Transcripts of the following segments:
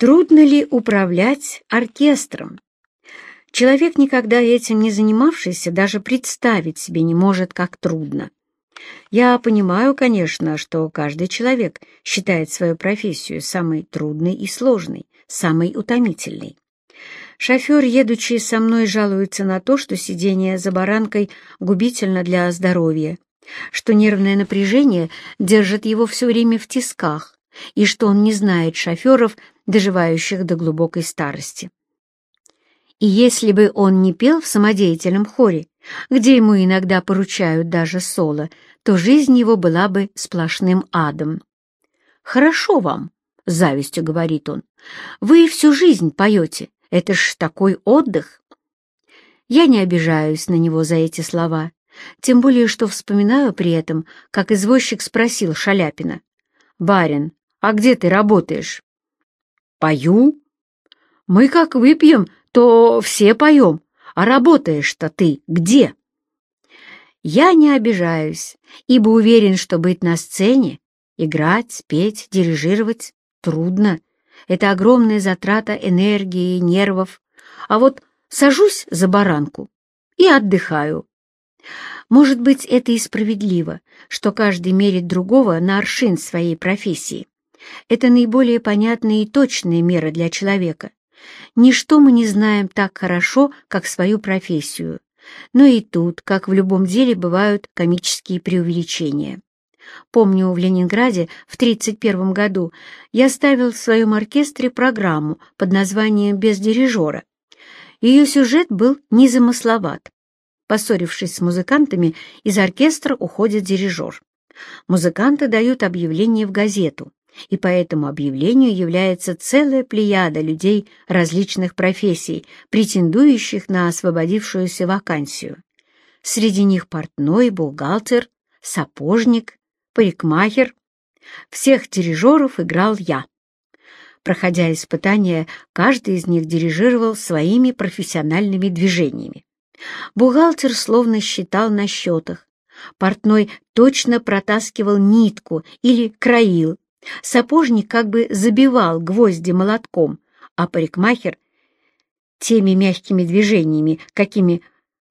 Трудно ли управлять оркестром? Человек, никогда этим не занимавшийся, даже представить себе не может, как трудно. Я понимаю, конечно, что каждый человек считает свою профессию самой трудной и сложной, самой утомительной. Шофер, едучи со мной, жалуется на то, что сидение за баранкой губительно для здоровья, что нервное напряжение держит его все время в тисках, и что он не знает шоферов, доживающих до глубокой старости. И если бы он не пел в самодеятельном хоре, где ему иногда поручают даже соло, то жизнь его была бы сплошным адом. «Хорошо вам», — завистью говорит он, — «вы всю жизнь поете, это ж такой отдых». Я не обижаюсь на него за эти слова, тем более что вспоминаю при этом, как извозчик спросил Шаляпина. «Барин, а где ты работаешь?» «Пою. Мы как выпьем, то все поем, а работаешь-то ты где?» Я не обижаюсь, ибо уверен, что быть на сцене, играть, петь, дирижировать трудно. Это огромная затрата энергии, нервов. А вот сажусь за баранку и отдыхаю. Может быть, это и справедливо, что каждый мерит другого на аршин своей профессии. Это наиболее понятная и точная мера для человека. Ничто мы не знаем так хорошо, как свою профессию. Но и тут, как в любом деле, бывают комические преувеличения. Помню, в Ленинграде в 1931 году я ставил в своем оркестре программу под названием «Без дирижера». Ее сюжет был незамысловат. Поссорившись с музыкантами, из оркестра уходит дирижер. Музыканты дают объявление в газету и по этому объявлению является целая плеяда людей различных профессий, претендующих на освободившуюся вакансию. Среди них портной, бухгалтер, сапожник, парикмахер. Всех дирижеров играл я. Проходя испытания, каждый из них дирижировал своими профессиональными движениями. Бухгалтер словно считал на счетах, портной точно протаскивал нитку или краил, Сапожник как бы забивал гвозди молотком, а парикмахер теми мягкими движениями, какими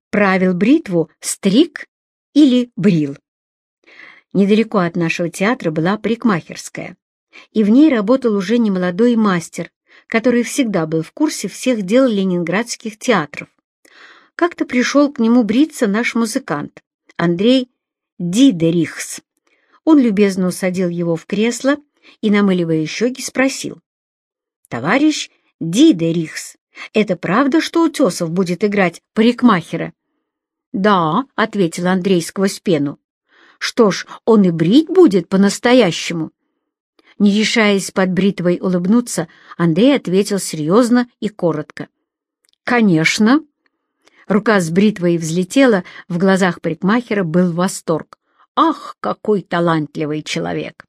правил бритву, стриг или брил. Недалеко от нашего театра была парикмахерская, и в ней работал уже немолодой мастер, который всегда был в курсе всех дел ленинградских театров. Как-то пришел к нему бриться наш музыкант, Андрей Дидерихс. Он любезно усадил его в кресло и, намыливая щеки, спросил. «Товарищ Дидерихс, это правда, что Утесов будет играть парикмахера?» «Да», — ответил Андрей сквозь пену. «Что ж, он и брить будет по-настоящему». Не решаясь под бритвой улыбнуться, Андрей ответил серьезно и коротко. «Конечно». Рука с бритвой взлетела, в глазах парикмахера был восторг. «Ах, какой талантливый человек!»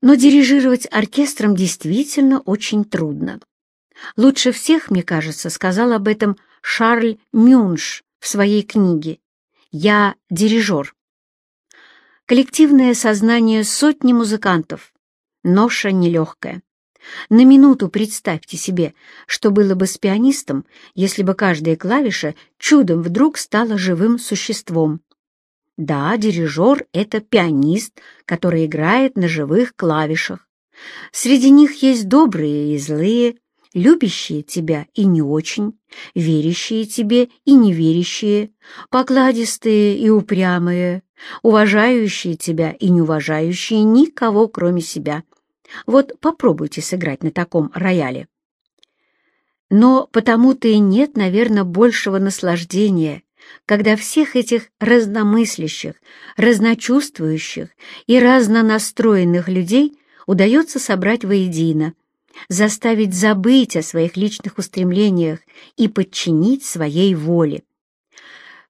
Но дирижировать оркестром действительно очень трудно. Лучше всех, мне кажется, сказал об этом Шарль Мюнш в своей книге «Я дирижер». Коллективное сознание сотни музыкантов. Ноша нелегкая. На минуту представьте себе, что было бы с пианистом, если бы каждая клавиша чудом вдруг стала живым существом. Да, дирижер — это пианист, который играет на живых клавишах. Среди них есть добрые и злые, любящие тебя и не очень, верящие тебе и неверящие, покладистые и упрямые, уважающие тебя и не уважающие никого, кроме себя. Вот попробуйте сыграть на таком рояле. Но потому-то и нет, наверное, большего наслаждения, когда всех этих разномыслящих, разночувствующих и разнонастроенных людей удается собрать воедино, заставить забыть о своих личных устремлениях и подчинить своей воле.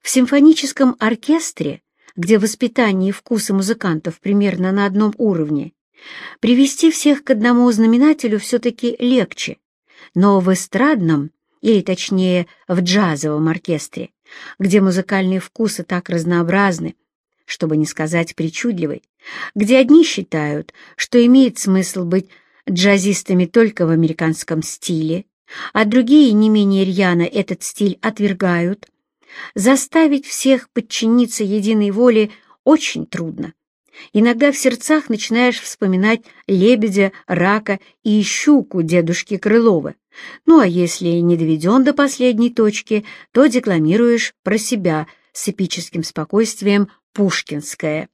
В симфоническом оркестре, где воспитание и вкусы музыкантов примерно на одном уровне, привести всех к одному знаменателю все-таки легче, но в эстрадном, или точнее в джазовом оркестре, где музыкальные вкусы так разнообразны, чтобы не сказать причудливы, где одни считают, что имеет смысл быть джазистами только в американском стиле, а другие не менее рьяно этот стиль отвергают, заставить всех подчиниться единой воле очень трудно. Иногда в сердцах начинаешь вспоминать лебедя, рака и щуку дедушки Крылова. Ну а если не доведен до последней точки, то декламируешь про себя с эпическим спокойствием пушкинское.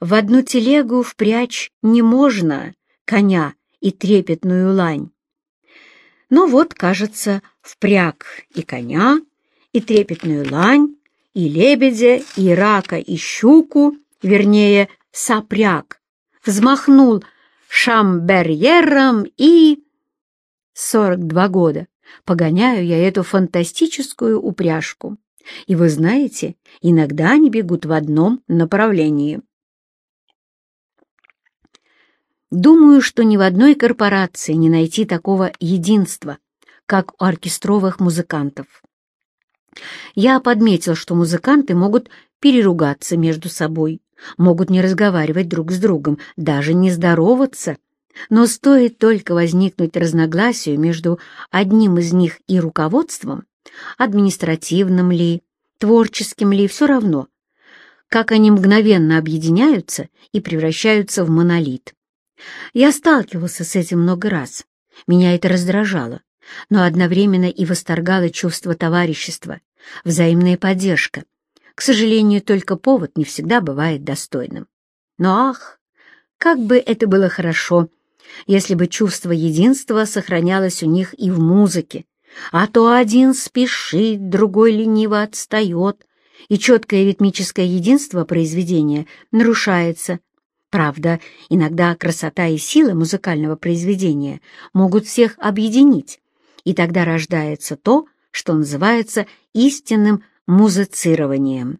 В одну телегу впрячь не можно коня и трепетную лань. Но вот, кажется, впряг и коня, и трепетную лань, и лебедя, и рака, и щуку, вернее, сопряг, взмахнул шамберьером и... Сорок два года погоняю я эту фантастическую упряжку. И вы знаете, иногда они бегут в одном направлении. Думаю, что ни в одной корпорации не найти такого единства, как у оркестровых музыкантов. Я подметил, что музыканты могут переругаться между собой, могут не разговаривать друг с другом, даже не здороваться, но стоит только возникнуть разногласию между одним из них и руководством, административным ли, творческим ли, все равно, как они мгновенно объединяются и превращаются в монолит. Я сталкивался с этим много раз. Меня это раздражало, но одновременно и восторгало чувство товарищества, взаимная поддержка. К сожалению, только повод не всегда бывает достойным. Но ах, как бы это было хорошо, если бы чувство единства сохранялось у них и в музыке, а то один спешит, другой лениво отстает, и четкое ритмическое единство произведения нарушается. Правда, иногда красота и сила музыкального произведения могут всех объединить, и тогда рождается то, что называется истинным музицированием.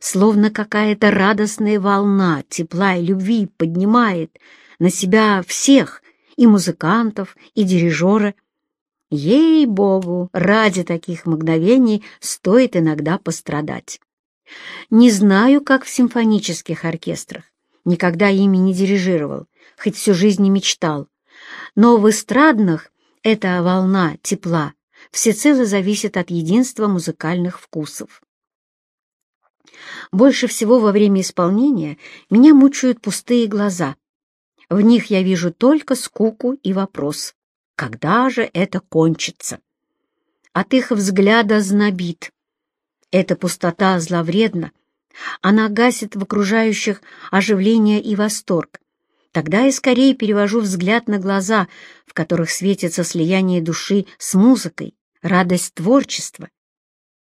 Словно какая-то радостная волна тепла и любви поднимает на себя всех, и музыкантов, и дирижера. Ей-богу, ради таких мгновений стоит иногда пострадать. Не знаю, как в симфонических оркестрах, никогда ими не дирижировал, хоть всю жизнь не мечтал, но в эстрадных эта волна тепла всецело зависит от единства музыкальных вкусов. Больше всего во время исполнения меня мучают пустые глаза. В них я вижу только скуку и вопрос, когда же это кончится? От их взгляда знобит. Эта пустота зловредна. Она гасит в окружающих оживление и восторг. Тогда я скорее перевожу взгляд на глаза, в которых светится слияние души с музыкой, радость творчества.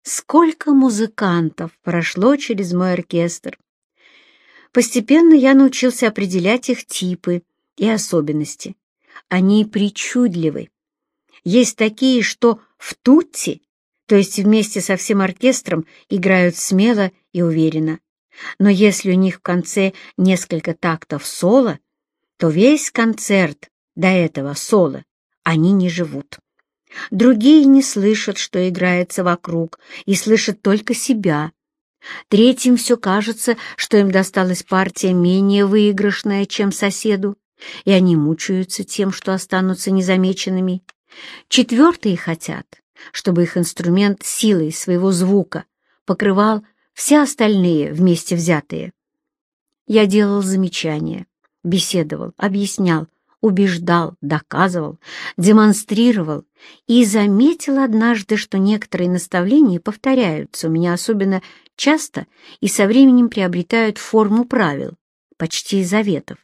Сколько музыкантов прошло через мой оркестр. Постепенно я научился определять их типы и особенности. Они причудливы. Есть такие, что в тутти, то есть вместе со всем оркестром, играют смело и уверенно. Но если у них в конце несколько тактов соло, то весь концерт до этого соло они не живут. Другие не слышат, что играется вокруг, и слышат только себя. Третьим все кажется, что им досталась партия менее выигрышная, чем соседу, и они мучаются тем, что останутся незамеченными. Четвертые хотят, чтобы их инструмент силой своего звука покрывал все остальные вместе взятые. Я делал замечания, беседовал, объяснял, убеждал, доказывал, демонстрировал и заметил однажды, что некоторые наставления повторяются у меня особенно часто и со временем приобретают форму правил, почти заветов.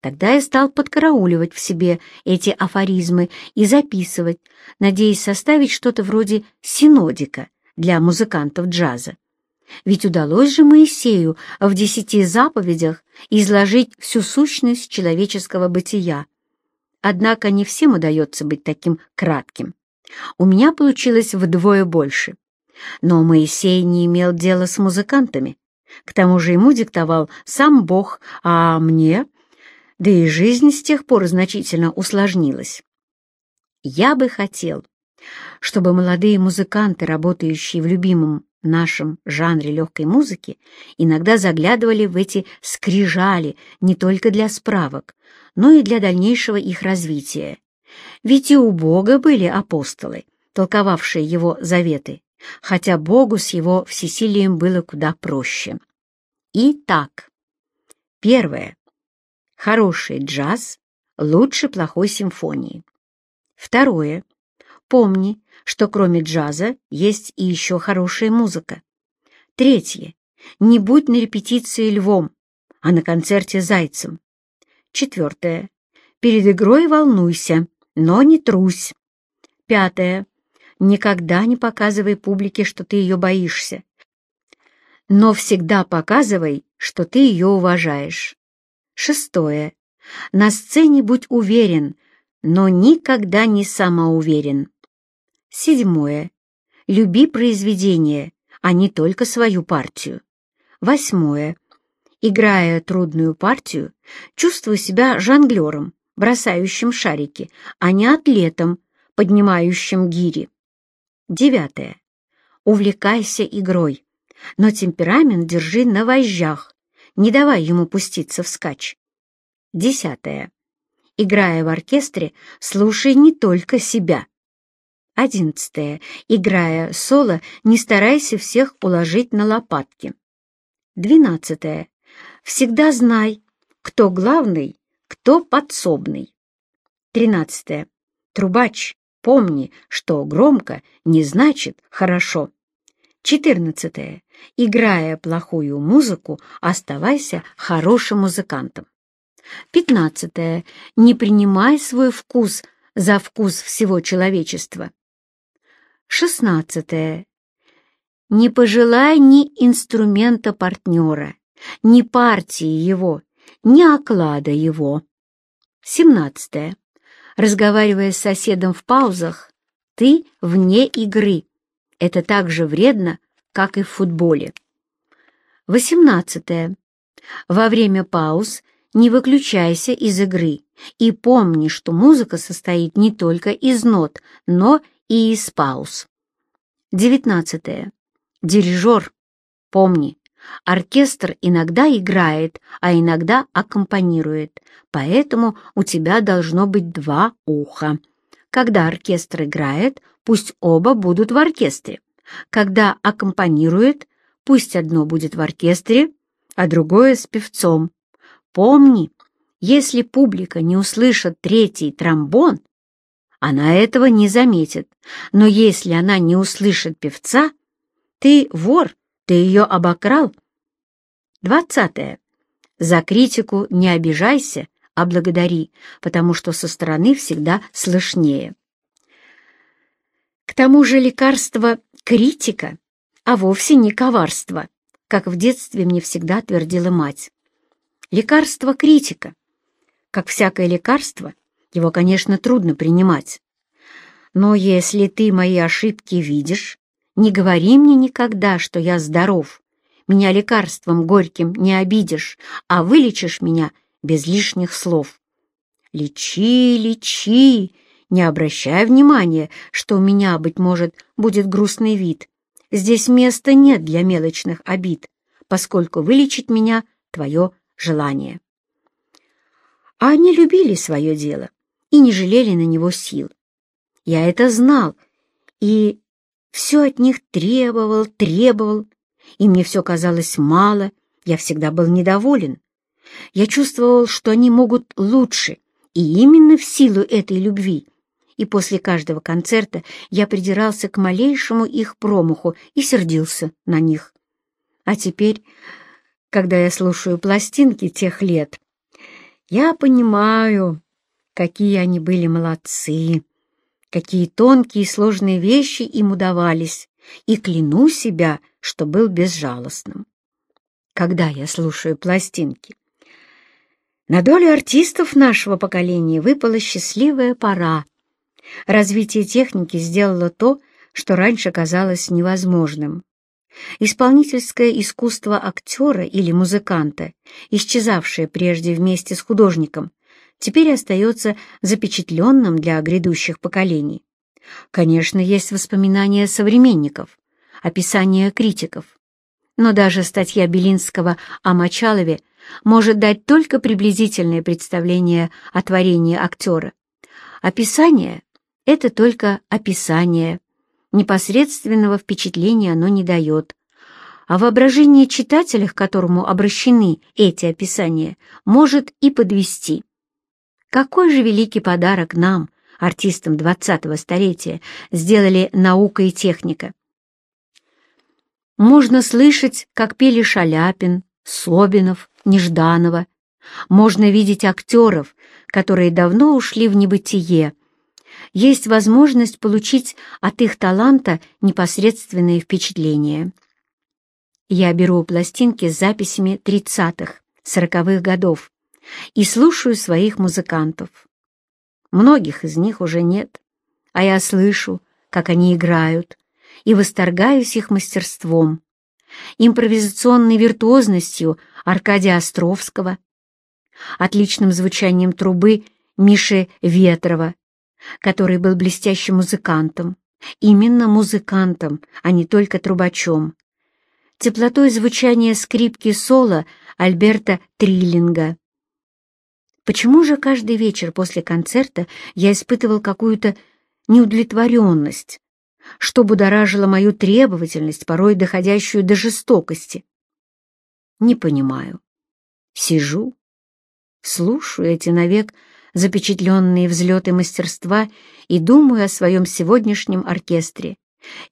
Тогда я стал подкарауливать в себе эти афоризмы и записывать, надеясь составить что-то вроде синодика для музыкантов джаза. Ведь удалось же Моисею в десяти заповедях изложить всю сущность человеческого бытия. Однако не всем удается быть таким кратким. У меня получилось вдвое больше. Но Моисей не имел дела с музыкантами. К тому же ему диктовал сам Бог, а мне... Да и жизнь с тех пор значительно усложнилась. Я бы хотел, чтобы молодые музыканты, работающие в любимом нашем жанре легкой музыки иногда заглядывали в эти скрижали не только для справок, но и для дальнейшего их развития. Ведь и у Бога были апостолы, толковавшие его заветы, хотя Богу с его всесилием было куда проще. Итак, первое. Хороший джаз лучше плохой симфонии. Второе. Помни, что кроме джаза есть и еще хорошая музыка. Третье. Не будь на репетиции львом, а на концерте зайцем. Четвертое. Перед игрой волнуйся, но не трусь. Пятое. Никогда не показывай публике, что ты ее боишься. Но всегда показывай, что ты ее уважаешь. Шестое. На сцене будь уверен, но никогда не самоуверен. Седьмое. Люби произведение, а не только свою партию. Восьмое. Играя трудную партию, чувствуй себя жонглером, бросающим шарики, а не атлетом, поднимающим гири. Девятое. Увлекайся игрой, но темперамент держи на вожжах, не давай ему пуститься вскачь. Десятое. Играя в оркестре, слушай не только себя. Одиннадцатое. Играя соло, не старайся всех уложить на лопатки. Двенадцатое. Всегда знай, кто главный, кто подсобный. Тринадцатое. Трубач, помни, что громко не значит хорошо. Четырнадцатое. Играя плохую музыку, оставайся хорошим музыкантом. Пятнадцатое. Не принимай свой вкус за вкус всего человечества. Шестнадцатое. Не пожелай ни инструмента партнера, ни партии его, ни оклада его. Семнадцатое. Разговаривая с соседом в паузах, ты вне игры. Это так же вредно, как и в футболе. Восемнадцатое. Во время пауз не выключайся из игры и помни, что музыка состоит не только из нот, но и из пауз. Девятнадцатое. Дирижер. Помни, оркестр иногда играет, а иногда аккомпанирует, поэтому у тебя должно быть два уха. Когда оркестр играет, пусть оба будут в оркестре. Когда аккомпанирует, пусть одно будет в оркестре, а другое с певцом. Помни, если публика не услышит третий тромбон, она этого не заметит. Но если она не услышит певца, ты вор, ты ее обокрал. Двадцатое. За критику не обижайся, а благодари, потому что со стороны всегда слышнее. К тому же лекарство — критика, а вовсе не коварство, как в детстве мне всегда твердила мать. Лекарство — критика. Как всякое лекарство — его, конечно, трудно принимать. Но если ты мои ошибки видишь, не говори мне никогда, что я здоров. Меня лекарством горьким не обидишь, а вылечишь меня без лишних слов. Лечи, лечи, не обращай внимания, что у меня, быть может, будет грустный вид. Здесь места нет для мелочных обид, поскольку вылечить меня — твое желание. А они любили свое дело и не жалели на него сил. Я это знал, и все от них требовал, требовал, и мне все казалось мало, я всегда был недоволен. Я чувствовал, что они могут лучше, и именно в силу этой любви. И после каждого концерта я придирался к малейшему их промаху и сердился на них. А теперь, когда я слушаю пластинки тех лет, я понимаю, Какие они были молодцы! Какие тонкие и сложные вещи им удавались, и кляну себя, что был безжалостным. Когда я слушаю пластинки, на долю артистов нашего поколения выпала счастливая пора. Развитие техники сделало то, что раньше казалось невозможным. Исполнительское искусство актера или музыканта, исчезавшее прежде вместе с художником, теперь остается запечатленным для грядущих поколений. Конечно, есть воспоминания современников, описания критиков. Но даже статья Белинского о Мочалове может дать только приблизительное представление о творении актера. Описание — это только описание. Непосредственного впечатления оно не дает. А воображение читателя, к которому обращены эти описания, может и подвести. Какой же великий подарок нам, артистам двадцатого столетия, сделали наука и техника? Можно слышать, как пели Шаляпин, Собинов, Нежданова. Можно видеть актеров, которые давно ушли в небытие. Есть возможность получить от их таланта непосредственные впечатления. Я беру пластинки с записями 30-х, 40-х годов и слушаю своих музыкантов. Многих из них уже нет, а я слышу, как они играют, и восторгаюсь их мастерством, импровизационной виртуозностью Аркадия Островского, отличным звучанием трубы Миши Ветрова, который был блестящим музыкантом, именно музыкантом, а не только трубачом, теплотой звучания скрипки соло Альберта Триллинга. Почему же каждый вечер после концерта я испытывал какую-то неудовлетворенность, что будоражило мою требовательность, порой доходящую до жестокости? Не понимаю. Сижу, слушаю эти навек запечатленные взлеты мастерства и думаю о своем сегодняшнем оркестре.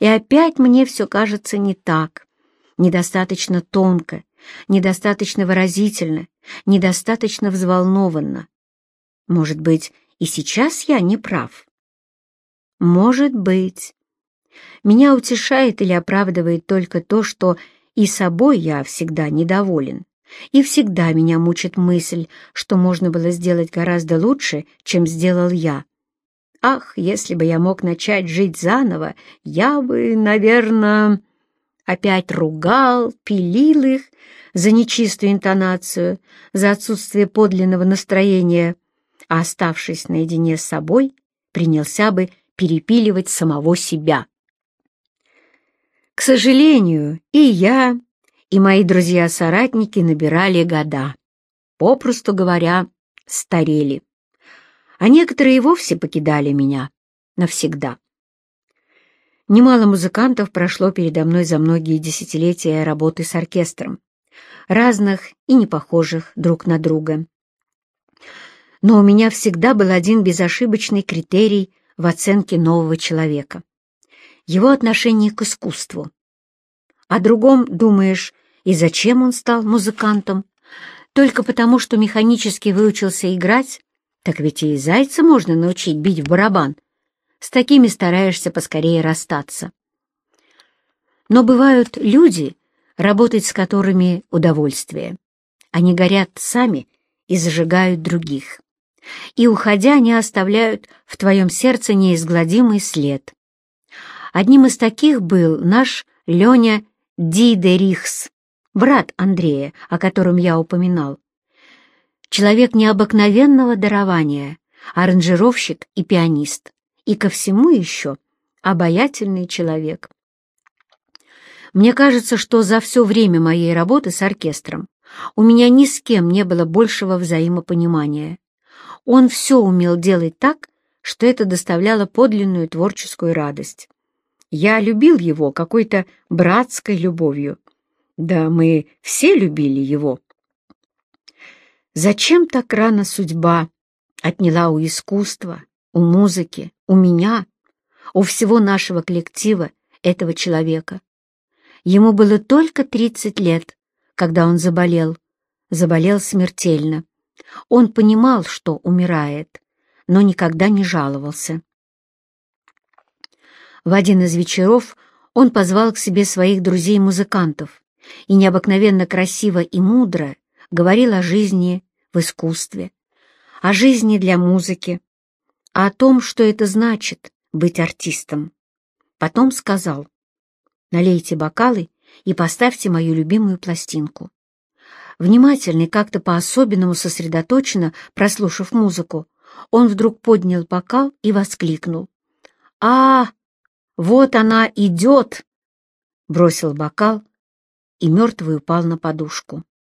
И опять мне все кажется не так, недостаточно тонко, недостаточно выразительно, недостаточно взволнованно. Может быть, и сейчас я не прав? Может быть. Меня утешает или оправдывает только то, что и собой я всегда недоволен. И всегда меня мучит мысль, что можно было сделать гораздо лучше, чем сделал я. Ах, если бы я мог начать жить заново, я бы, наверное, опять ругал, пилил их за нечистую интонацию, за отсутствие подлинного настроения, а оставшись наедине с собой, принялся бы перепиливать самого себя. К сожалению, и я, и мои друзья-соратники набирали года. Попросту говоря, старели. А некоторые и вовсе покидали меня навсегда. Немало музыкантов прошло передо мной за многие десятилетия работы с оркестром, разных и не похожих друг на друга. Но у меня всегда был один безошибочный критерий в оценке нового человека — его отношение к искусству. О другом думаешь, и зачем он стал музыкантом? Только потому, что механически выучился играть? Так ведь и зайца можно научить бить в барабан. С такими стараешься поскорее расстаться. Но бывают люди, работать с которыми удовольствие. Они горят сами и зажигают других. И, уходя, они оставляют в твоем сердце неизгладимый след. Одним из таких был наш Леня Дидерихс брат Андрея, о котором я упоминал. Человек необыкновенного дарования, аранжировщик и пианист, и ко всему еще обаятельный человек. Мне кажется, что за все время моей работы с оркестром у меня ни с кем не было большего взаимопонимания. Он все умел делать так, что это доставляло подлинную творческую радость. Я любил его какой-то братской любовью. Да мы все любили его. Зачем так рано судьба отняла у искусства, у музыки, у меня, у всего нашего коллектива этого человека? Ему было только 30 лет, когда он заболел, заболел смертельно. Он понимал, что умирает, но никогда не жаловался. В один из вечеров он позвал к себе своих друзей-музыкантов и необыкновенно красиво и мудро говорил о жизни в искусстве, о жизни для музыки, о том, что это значит быть артистом. Потом сказал, налейте бокалы и поставьте мою любимую пластинку. Внимательный, как-то по-особенному сосредоточенно, прослушав музыку, он вдруг поднял бокал и воскликнул. «А, вот она идет!» бросил бокал и мертвый упал на подушку.